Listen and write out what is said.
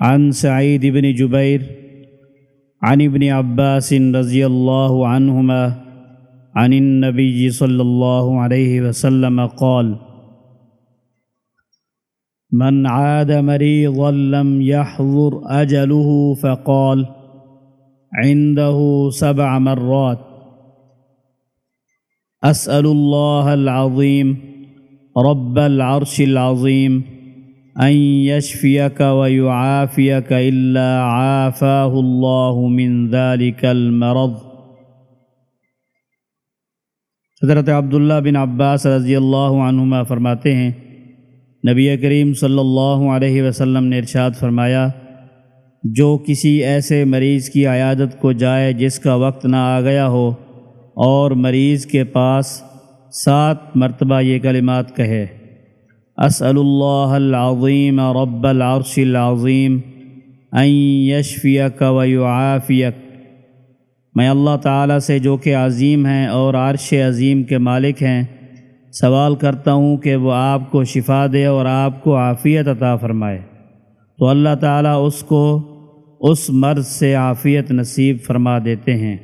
عن سعيد بن جبير عن ابن عباس رضي الله عنهما عن النبي صلى الله عليه وسلم قال من عاد مريضا لم يحضر أجله فقال عنده سبع مرات۔ أسأل الله العظيم رب العرش العظيم أن يشفيك ويعافيك إلا عافاه الله من ذلك المرض. حضرت عبداللہ بن عباس رضی اللہ عنہما فرماتے ہیں، نبی کریم صلی اللہ علیہ وسلم نے ارشاد فرمایا، جو کسی ایسے مریض کی عیادت کو جائے جس کا وقت نہ آ گیا ہو، اور مریض کے پاس سات مرتبہ یہ کلمات کہے۔ اسأل اللہ العظیم رب العرش العظیم ان یشفیک و یعافیک۔ میں اللہ تعالیٰ سے جو کہ عظیم ہیں اور عرش عظیم کے مالک ہیں، سوال کرتا ہوں کہ وہ آپ کو شفا دے اور آپ کو عافیت عطا فرمائے۔ تو اللہ تعالیٰ اس کو اس مرض سے عافیت نصیب فرما دیتے ہیں۔